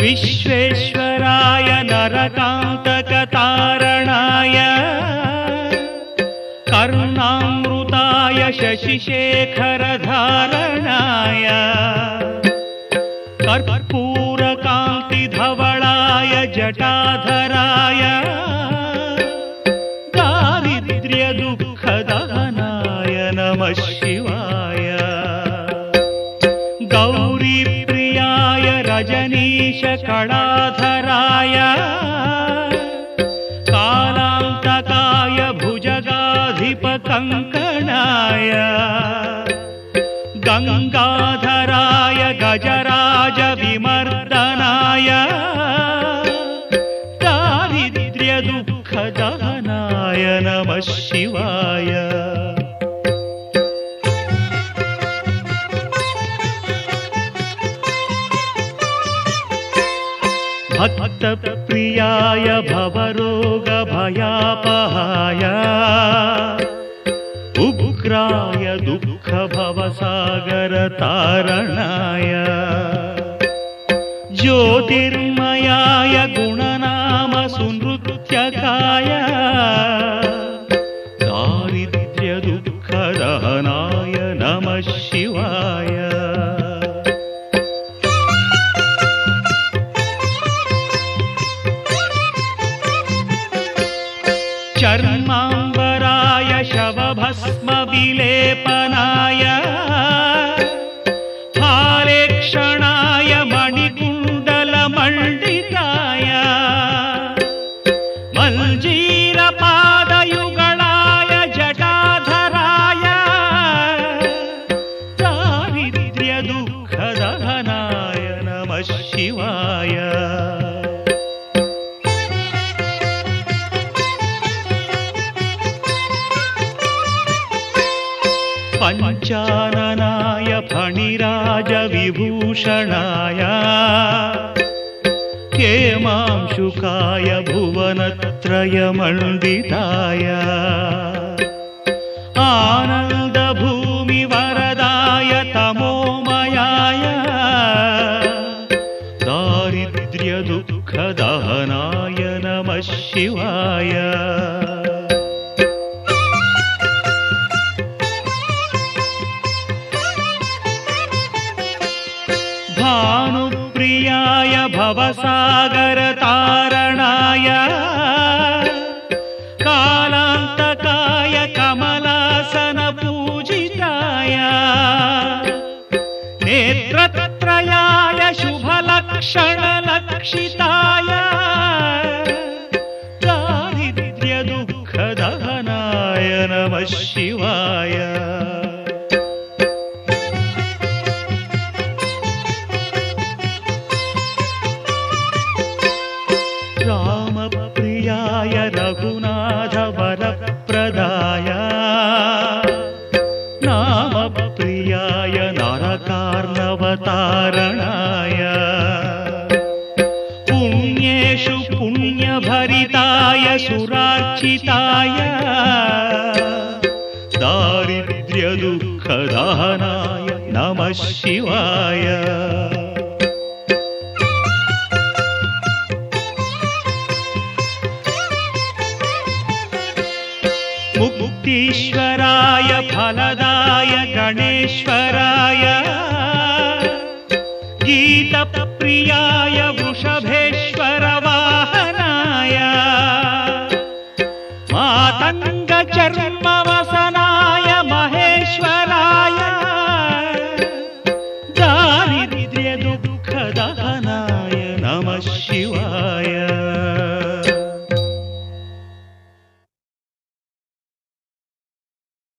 विश्वेश्वराय नरकान्तकतारणाय कर्णामृताय शशिशेखरधारणाय कर्पूरकान्तिधवलाय जटाधराय दारिद्र्यदुःखदहनाय नमः शिवाय रजनीशकणाधराय कालान्तकाय भुजगाधिपकङ्कणाय गङ्गाधराय गजराजविमर्दनाय दारिद्र्यदुःखदहनाय नमः शिवाय भक्तप्रियाय भवरोगभयापहाय। उग्राय दुःखभवसागरतारणाय। ज्योतिर्मयाय गुणनामसुनृत्यकाय। दारिद्र्यदुःखदहनाय चर्माम्बराय शवभस्मविलेपनाय पञ्चाननाय फणिराजविभूषणाय। हेमांशुकाय भुवनत्रयमण्डिताय। आनन्दभूमिवरदाय तमोमयाय। दारिद्र्यदुःखदहनाय नमः शिवाय भानुप्रियाय भवसागरतारणाय कालान्तकाय कमलासनपूजिताय नेत्रत्रयाय शुभलक्षणलक्षिताय दारिद्र्यदुःखदहनाय नमः शिवाय रघुनाथवरप्रदाय नामप्रियाय नरकार्णवतारणाय। पुण्येषु पुण्यभरिताय सुरार्चिताय। दारिद्र्यदुःखदहनाय नमः शिवाय ईश्वराय फलदाय गणेश्वराय। गीतप्रियाय वृषभेश्वरवाहनाय। मातङ्गचर्मवसनाय महेश्वराय। दारिद्र्यदुःखदहनाय नमः शिवाय।